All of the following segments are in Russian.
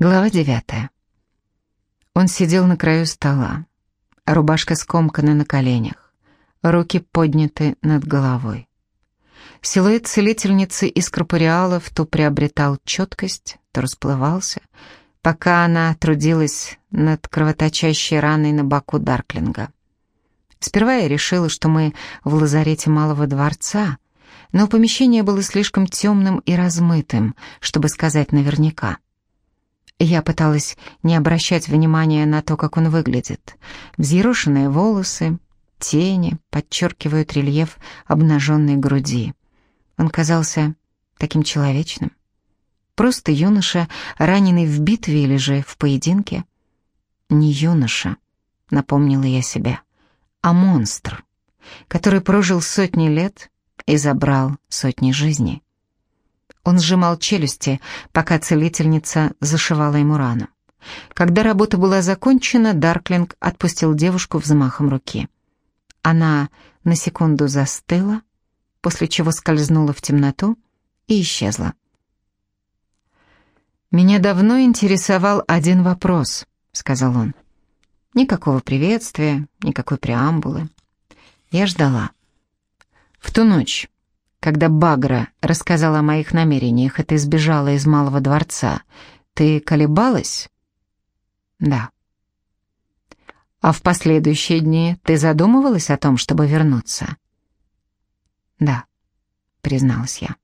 Глава девятая. Он сидел на краю стола. Рубашка скомкана на коленях. Руки подняты над головой. Силуэт целительницы из корпориалов то приобретал четкость, то расплывался, пока она трудилась над кровоточащей раной на боку Дарклинга. Сперва я решила, что мы в лазарете Малого дворца, но помещение было слишком темным и размытым, чтобы сказать наверняка. Я пыталась не обращать внимания на то, как он выглядит. Взъерошенные волосы, тени подчеркивают рельеф обнаженной груди. Он казался таким человечным. Просто юноша, раненый в битве или же в поединке. Не юноша, напомнила я себе, а монстр, который прожил сотни лет и забрал сотни жизней. Он сжимал челюсти, пока целительница зашивала ему рану. Когда работа была закончена, Дарклинг отпустил девушку взмахом руки. Она на секунду застыла, после чего скользнула в темноту и исчезла. «Меня давно интересовал один вопрос», — сказал он. Никакого приветствия, никакой преамбулы. Я ждала. В ту ночь, когда Багра рассказала о моих намерениях, и ты сбежала из Малого дворца, ты колебалась? Да. А в последующие дни ты задумывалась о том, чтобы вернуться? Да, призналась я.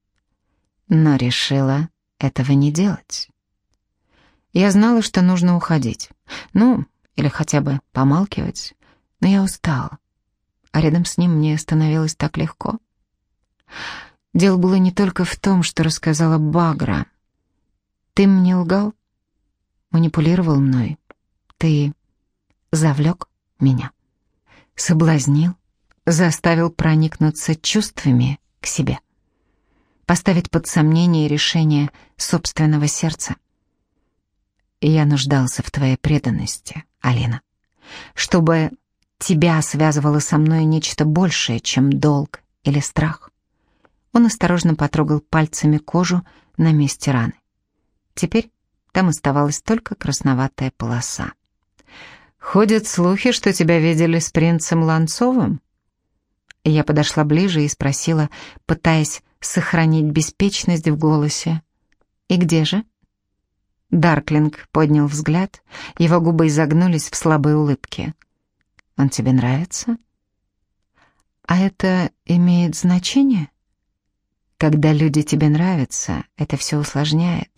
Но решила этого не делать. Я знала, что нужно уходить. Ну, или хотя бы помалкивать, но я устала. А рядом с ним мне становилось так легко. Дело было не только в том, что рассказала Багра. Ты мне лгал, манипулировал мной. Ты завлек меня, соблазнил, заставил проникнуться чувствами к себе, поставить под сомнение решение собственного сердца. Я нуждался в твоей преданности, Алина, чтобы тебя связывало со мной нечто большее, чем долг или страх. Он осторожно потрогал пальцами кожу на месте раны. Теперь там оставалась только красноватая полоса. «Ходят слухи, что тебя видели с принцем Ланцовым?» Я подошла ближе и спросила, пытаясь сохранить беспечность в голосе. «И где же?» Дарклинг поднял взгляд, его губы изогнулись в слабой улыбке. «Он тебе нравится?» «А это имеет значение?» Когда люди тебе нравятся, это все усложняет.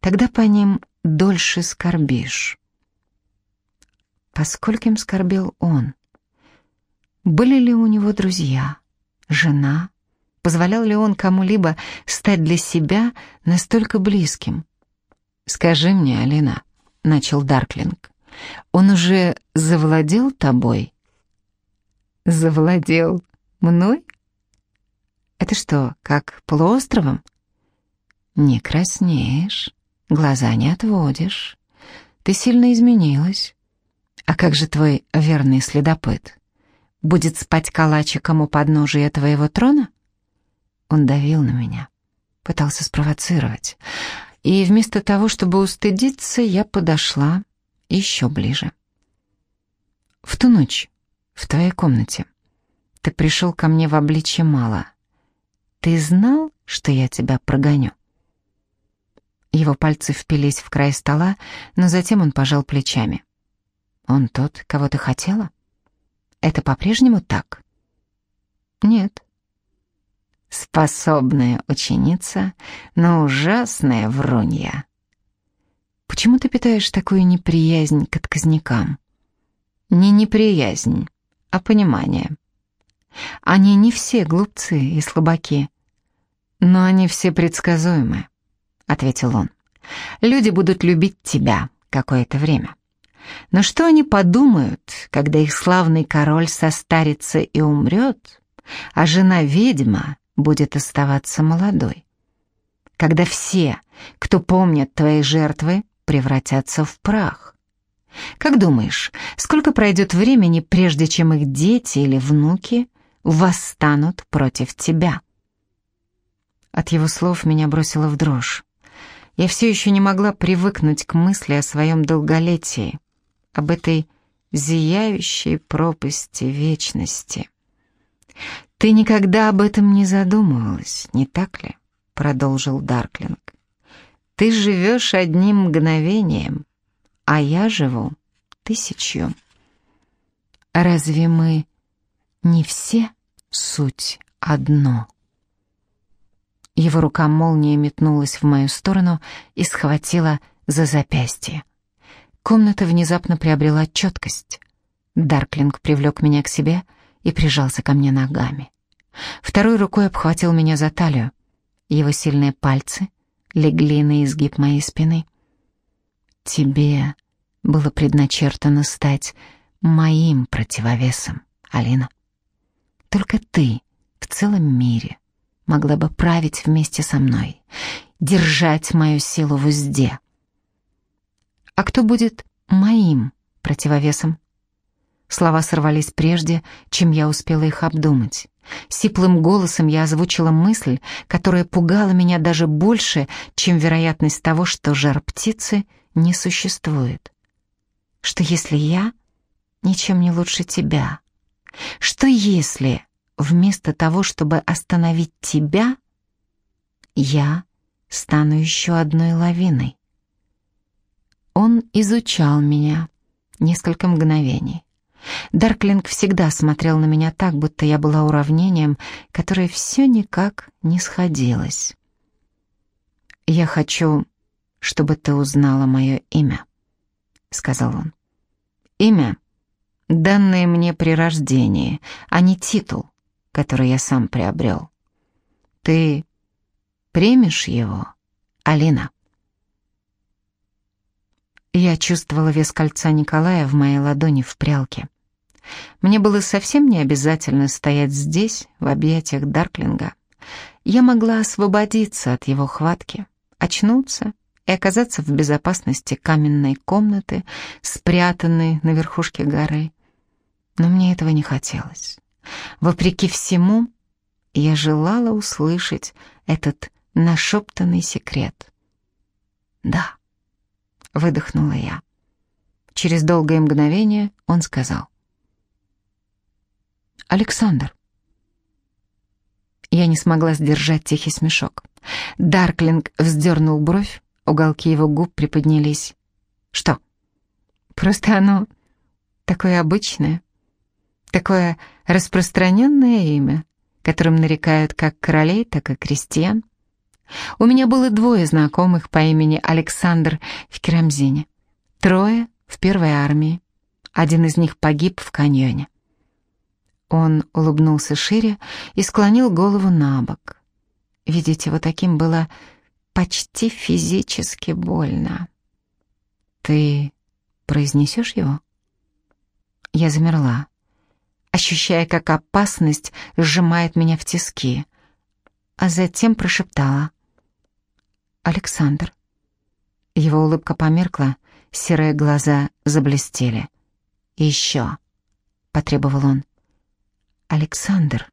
Тогда по ним дольше скорбишь. По скольким скорбел он? Были ли у него друзья, жена? Позволял ли он кому-либо стать для себя настолько близким? «Скажи мне, Алина», — начал Дарклинг, — «он уже завладел тобой?» «Завладел мной?» Это что, как полуостровом? Не краснеешь, глаза не отводишь. Ты сильно изменилась. А как же твой верный следопыт? Будет спать калачиком у подножия твоего трона? Он давил на меня, пытался спровоцировать. И вместо того, чтобы устыдиться, я подошла еще ближе. В ту ночь, в твоей комнате, ты пришел ко мне в обличье мало — «Ты знал, что я тебя прогоню?» Его пальцы впились в край стола, но затем он пожал плечами. «Он тот, кого ты хотела? Это по-прежнему так?» «Нет». «Способная ученица, но ужасная врунья». «Почему ты питаешь такую неприязнь к отказникам?» «Не неприязнь, а понимание». Они не все глупцы и слабаки, но они все предсказуемы, ответил он. Люди будут любить тебя какое-то время. Но что они подумают, когда их славный король состарится и умрет, а жена-ведьма будет оставаться молодой? Когда все, кто помнят твои жертвы, превратятся в прах. Как думаешь, сколько пройдет времени, прежде чем их дети или внуки восстанут против тебя. От его слов меня бросило в дрожь. я все еще не могла привыкнуть к мысли о своем долголетии, об этой зияющей пропасти вечности. «Ты никогда об этом не задумывалась, не так ли?» — продолжил Дарклинг. «Ты живешь одним мгновением, а я живу тысячу. Разве мы не все суть одно?» Его рука молнией метнулась в мою сторону и схватила за запястье. Комната внезапно приобрела четкость. Дарклинг привлек меня к себе и прижался ко мне ногами. Второй рукой обхватил меня за талию. Его сильные пальцы легли на изгиб моей спины. «Тебе было предначертано стать моим противовесом, Алина. Только ты в целом мире могла бы править вместе со мной, держать мою силу в узде. А кто будет моим противовесом? Слова сорвались прежде, чем я успела их обдумать. Сиплым голосом я озвучила мысль, которая пугала меня даже больше, чем вероятность того, что жар-птицы не существует. Что если я ничем не лучше тебя? Что если вместо того, чтобы остановить тебя, я стану еще одной лавиной. Он изучал меня несколько мгновений. Дарклинг всегда смотрел на меня так, будто я была уравнением, которое все никак не сходилось. «Я хочу, чтобы ты узнала мое имя», — сказал он. «Имя, данное мне при рождении, а не титул который я сам приобрел. Ты примешь его, Алина?» Я чувствовала вес кольца Николая в моей ладони в прялке. Мне было совсем не обязательно стоять здесь, в объятиях Дарклинга. Я могла освободиться от его хватки, очнуться и оказаться в безопасности каменной комнаты, спрятанной на верхушке горы. Но мне этого не хотелось. Вопреки всему, я желала услышать этот нашептанный секрет. «Да», — выдохнула я. Через долгое мгновение он сказал. «Александр». Я не смогла сдержать тихий смешок. Дарклинг вздернул бровь, уголки его губ приподнялись. «Что?» «Просто оно такое обычное». Такое распространенное имя, которым нарекают как королей, так и крестьян. У меня было двое знакомых по имени Александр в Керамзине, трое в первой армии. Один из них погиб в каньоне. Он улыбнулся шире и склонил голову на бок. Видеть его таким было почти физически больно. «Ты произнесешь его?» Я замерла ощущая, как опасность сжимает меня в тиски, а затем прошептала. «Александр». Его улыбка померкла, серые глаза заблестели. «Еще», — потребовал он. «Александр».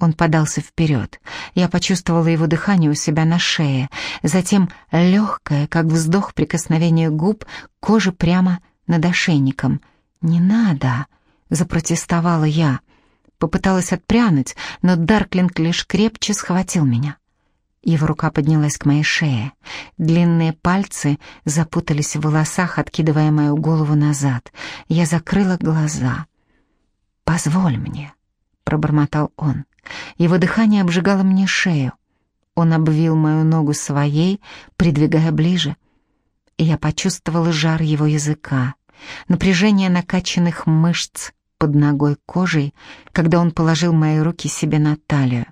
Он подался вперед. Я почувствовала его дыхание у себя на шее, затем легкое, как вздох прикосновение губ, кожи прямо над ошейником. «Не надо!» Запротестовала я. Попыталась отпрянуть, но Дарклинг лишь крепче схватил меня. Его рука поднялась к моей шее. Длинные пальцы запутались в волосах, откидывая мою голову назад. Я закрыла глаза. «Позволь мне», — пробормотал он. Его дыхание обжигало мне шею. Он обвил мою ногу своей, придвигая ближе. И я почувствовала жар его языка, напряжение накачанных мышц, под ногой кожей, когда он положил мои руки себе на талию.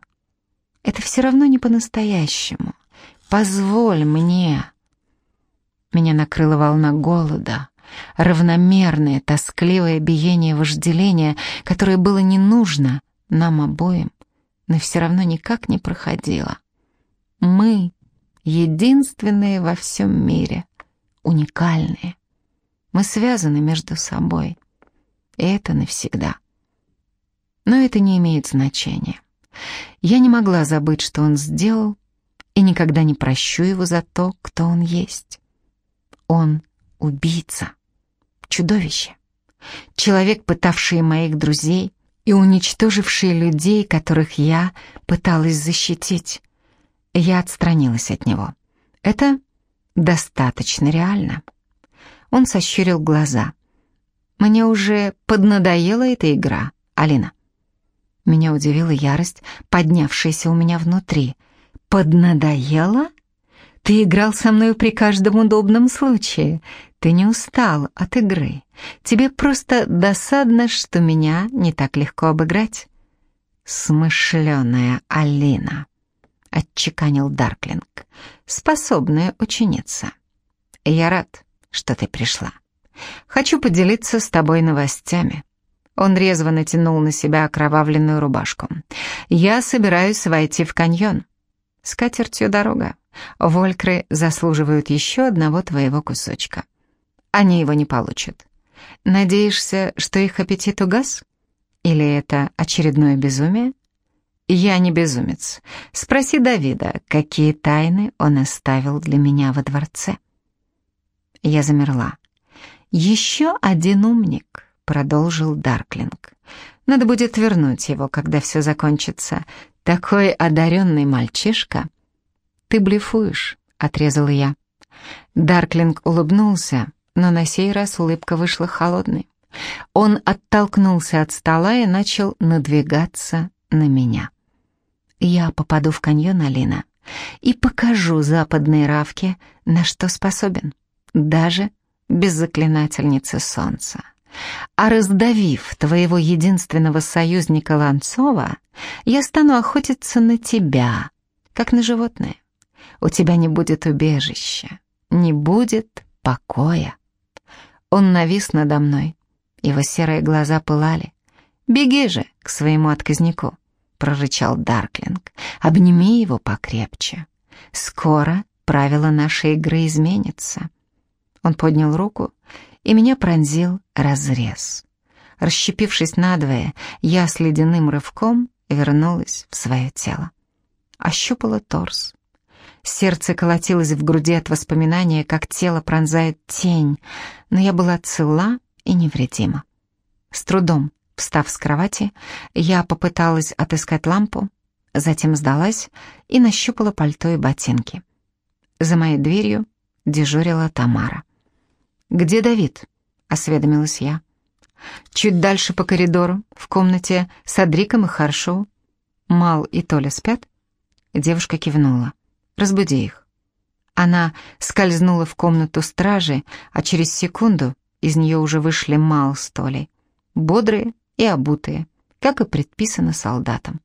Это все равно не по-настоящему. Позволь мне. Меня накрыла волна голода, равномерное, тоскливое биение вожделения, которое было не нужно нам обоим, но все равно никак не проходило. Мы единственные во всем мире, уникальные. Мы связаны между собой это навсегда. Но это не имеет значения. Я не могла забыть, что он сделал, и никогда не прощу его за то, кто он есть. Он убийца, чудовище, человек, пытавший моих друзей и уничтоживший людей, которых я пыталась защитить. Я отстранилась от него. Это достаточно реально. Он сощурил глаза. Мне уже поднадоела эта игра, Алина. Меня удивила ярость, поднявшаяся у меня внутри. Поднадоела? Ты играл со мной при каждом удобном случае. Ты не устал от игры. Тебе просто досадно, что меня не так легко обыграть. Смышленая Алина, отчеканил Дарклинг, способная ученица. Я рад, что ты пришла. Хочу поделиться с тобой новостями. Он резво натянул на себя окровавленную рубашку. Я собираюсь войти в каньон. С катертью дорога. Волькры заслуживают еще одного твоего кусочка. Они его не получат. Надеешься, что их аппетит угас? Или это очередное безумие? Я не безумец. Спроси Давида, какие тайны он оставил для меня во дворце. Я замерла. Еще один умник, продолжил Дарклинг. Надо будет вернуть его, когда все закончится. Такой одаренный мальчишка. «Ты блефуешь», — отрезала я. Дарклинг улыбнулся, но на сей раз улыбка вышла холодной. Он оттолкнулся от стола и начал надвигаться на меня. «Я попаду в каньон, Алина, и покажу западной Равке, на что способен, даже без заклинательницы солнца. А раздавив твоего единственного союзника Ланцова, я стану охотиться на тебя, как на животное у тебя не будет убежища, не будет покоя. Он навис надо мной, его серые глаза пылали. «Беги же к своему отказнику», — прорычал Дарклинг. «Обними его покрепче. Скоро правила нашей игры изменятся». Он поднял руку, и меня пронзил разрез. Расщепившись надвое, я с ледяным рывком вернулась в свое тело. Ощупала торс, Сердце колотилось в груди от воспоминания, как тело пронзает тень, но я была цела и невредима. С трудом, встав с кровати, я попыталась отыскать лампу, затем сдалась и нащупала пальто и ботинки. За моей дверью дежурила Тамара. «Где Давид?» — осведомилась я. Чуть дальше по коридору, в комнате с Адриком и Харшоу. Мал и Толя спят? Девушка кивнула. Разбуди их». Она скользнула в комнату стражи, а через секунду из нее уже вышли Мал с Толей, бодрые и обутые, как и предписано солдатам.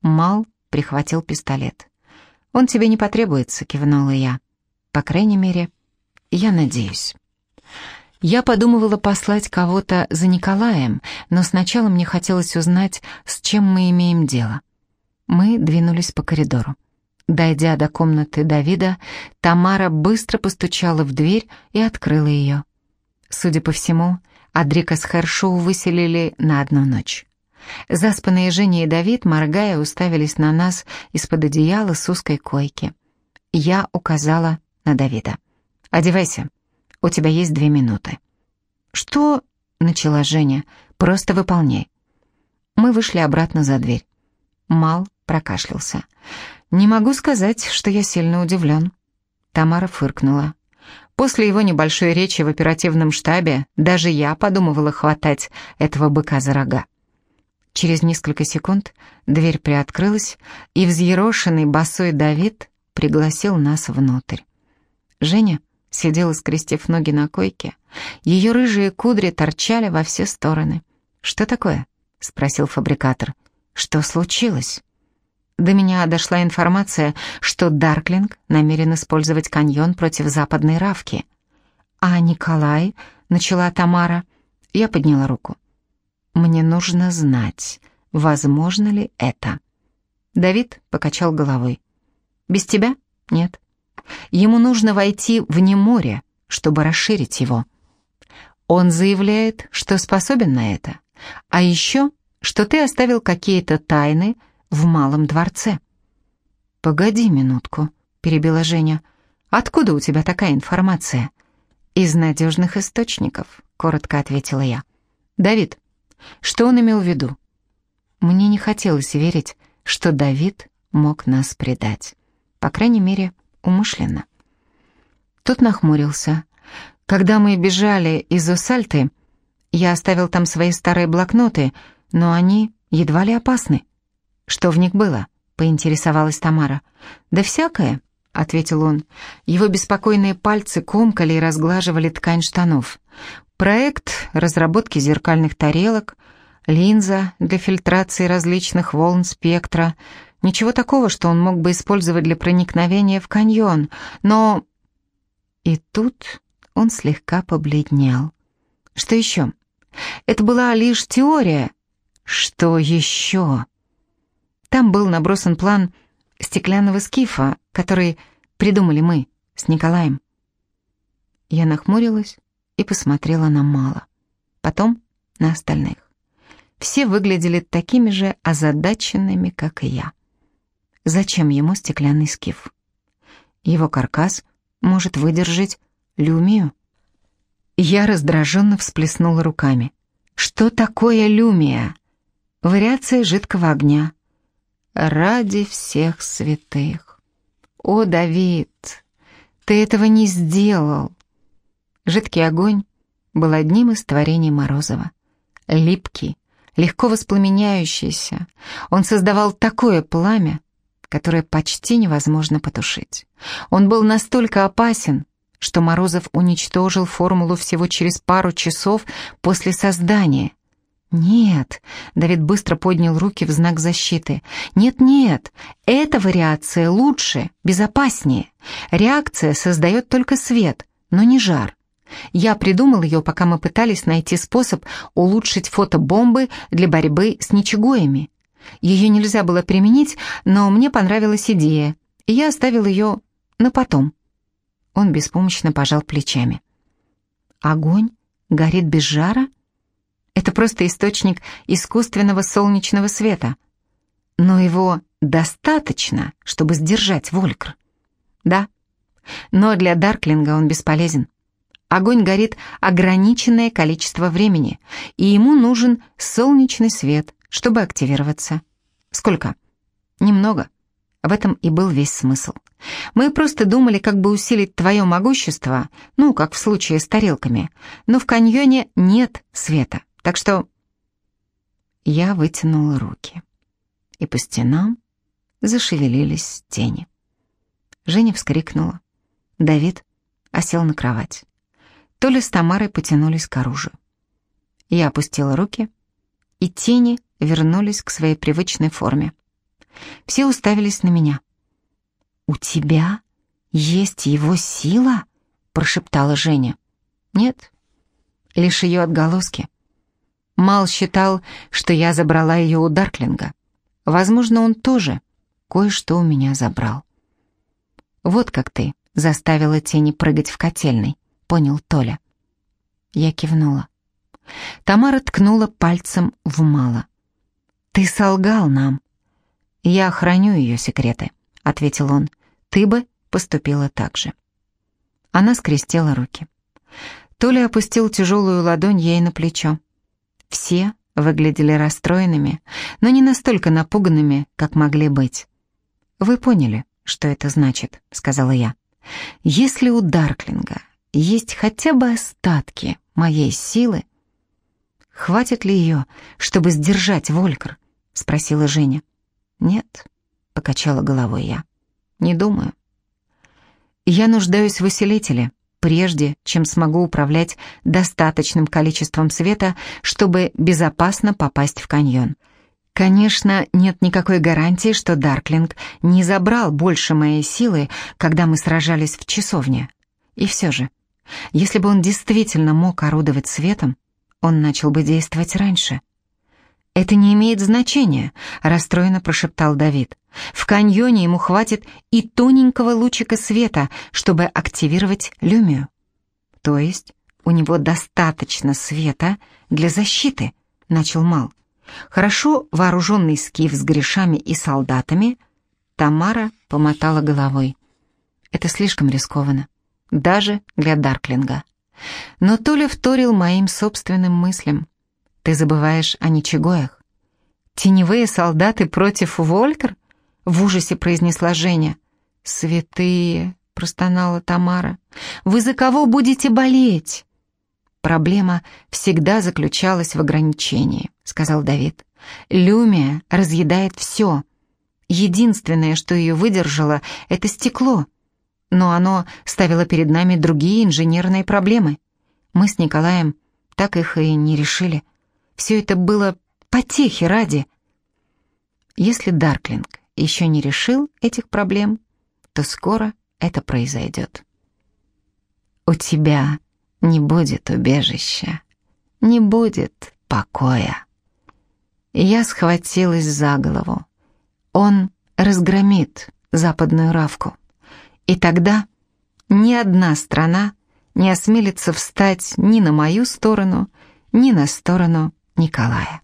Мал прихватил пистолет. «Он тебе не потребуется», — кивнула я. «По крайней мере, я надеюсь». Я подумывала послать кого-то за Николаем, но сначала мне хотелось узнать, с чем мы имеем дело. Мы двинулись по коридору. Дойдя до комнаты Давида, Тамара быстро постучала в дверь и открыла ее. Судя по всему, Адрика с Хершоу выселили на одну ночь. Заспанные Женя и Давид, моргая, уставились на нас из-под одеяла с узкой койки. Я указала на Давида. «Одевайся, у тебя есть две минуты». «Что?» — начала Женя. «Просто выполняй». Мы вышли обратно за дверь. Мал прокашлялся. «Не могу сказать, что я сильно удивлен». Тамара фыркнула. После его небольшой речи в оперативном штабе даже я подумывала хватать этого быка за рога. Через несколько секунд дверь приоткрылась, и взъерошенный босой Давид пригласил нас внутрь. Женя сидела, скрестив ноги на койке. Ее рыжие кудри торчали во все стороны. «Что такое?» — спросил фабрикатор. «Что случилось?» До меня дошла информация, что Дарклинг намерен использовать каньон против западной Равки. «А Николай?» — начала Тамара. Я подняла руку. «Мне нужно знать, возможно ли это». Давид покачал головой. «Без тебя? Нет. Ему нужно войти вне моря, чтобы расширить его. Он заявляет, что способен на это. А еще, что ты оставил какие-то тайны, в малом дворце. «Погоди минутку», перебила Женя. «Откуда у тебя такая информация?» «Из надежных источников», — коротко ответила я. «Давид, что он имел в виду?» Мне не хотелось верить, что Давид мог нас предать. По крайней мере, умышленно. Тот нахмурился. Когда мы бежали из Осальты, я оставил там свои старые блокноты, но они едва ли опасны. Что в них было? Поинтересовалась Тамара. Да всякое, ответил он. Его беспокойные пальцы комкали и разглаживали ткань штанов. Проект разработки зеркальных тарелок, линза для фильтрации различных волн спектра. Ничего такого, что он мог бы использовать для проникновения в каньон, но... И тут он слегка побледнел. Что еще? Это была лишь теория. Что еще? Там был набросан план стеклянного скифа, который придумали мы с Николаем. Я нахмурилась и посмотрела на Мала. Потом на остальных. Все выглядели такими же озадаченными, как и я. Зачем ему стеклянный скиф? Его каркас может выдержать люмию. Я раздраженно всплеснула руками. Что такое люмия? Вариация жидкого огня. Ради всех святых. О, Давид, ты этого не сделал. Жидкий огонь был одним из творений Морозова. Липкий, легко воспламеняющийся, он создавал такое пламя, которое почти невозможно потушить. Он был настолько опасен, что Морозов уничтожил формулу всего через пару часов после создания. «Нет», — Давид быстро поднял руки в знак защиты. «Нет-нет, эта вариация лучше, безопаснее. Реакция создает только свет, но не жар. Я придумал ее, пока мы пытались найти способ улучшить фотобомбы для борьбы с ничегоями. Ее нельзя было применить, но мне понравилась идея, и я оставил ее на потом». Он беспомощно пожал плечами. «Огонь горит без жара? Это просто источник искусственного солнечного света. Но его достаточно, чтобы сдержать Волькр. Да, но для Дарклинга он бесполезен. Огонь горит ограниченное количество времени, и ему нужен солнечный свет, чтобы активироваться. Сколько? Немного. В этом и был весь смысл. Мы просто думали, как бы усилить твое могущество, ну, как в случае с тарелками. Но в каньоне нет света, так что... Я вытянула руки, и по стенам зашевелились тени. Женя вскрикнула. Давид осел на кровать. Толя с Тамарой потянулись к оружию. Я опустила руки, и тени вернулись к своей привычной форме. Все уставились на меня. «У тебя есть его сила?» — прошептала Женя. «Нет, лишь ее отголоски. Мал считал, что я забрала ее у Дарклинга. Возможно, он тоже кое-что у меня забрал. Вот как ты заставила тени прыгать в котельной, понял Толя. Я кивнула. Тамара ткнула пальцем в Мала. «Ты солгал нам». «Я храню ее секреты», — ответил он. «Ты бы поступила так же». Она скрестила руки. Толя опустил тяжелую ладонь ей на плечо. Все выглядели расстроенными, но не настолько напуганными, как могли быть. «Вы поняли, что это значит», — сказала я. «Если у Дарклинга есть хотя бы остатки моей силы, хватит ли ее, чтобы сдержать Волькр?» — спросила Женя. «Нет», — покачала головой я. «Не думаю». «Я нуждаюсь в усилителе, прежде чем смогу управлять достаточным количеством света, чтобы безопасно попасть в каньон». Конечно, нет никакой гарантии, что Дарклинг не забрал больше моей силы, когда мы сражались в часовне. И все же, если бы он действительно мог орудовать светом, он начал бы действовать раньше. «Это не имеет значения», — расстроенно прошептал Давид. «В каньоне ему хватит и тоненького лучика света, чтобы активировать люмию». «То есть у него достаточно света для защиты», — начал Мал. «Хорошо вооруженный скиф с грешами и солдатами?» Тамара помотала головой. Это слишком рискованно, даже для Дарклинга. Но Толя вторил моим собственным мыслям. Ты забываешь о ничегоях. «Теневые солдаты против Волькер?» — в ужасе произнесла Женя. «Святые!» — простонала Тамара. «Вы за кого будете болеть?» «Проблема всегда заключалась в ограничении», — сказал Давид. «Люмия разъедает все. Единственное, что ее выдержало, — это стекло. Но оно ставило перед нами другие инженерные проблемы. Мы с Николаем так их и не решили. Все это было потехи ради. Если Дарклинг еще не решил этих проблем, то скоро это произойдет. У тебя не будет убежища, не будет покоя. Я схватилась за голову. Он разгромит западную Равку. И тогда ни одна страна не осмелится встать ни на мою сторону, ни на сторону Николая.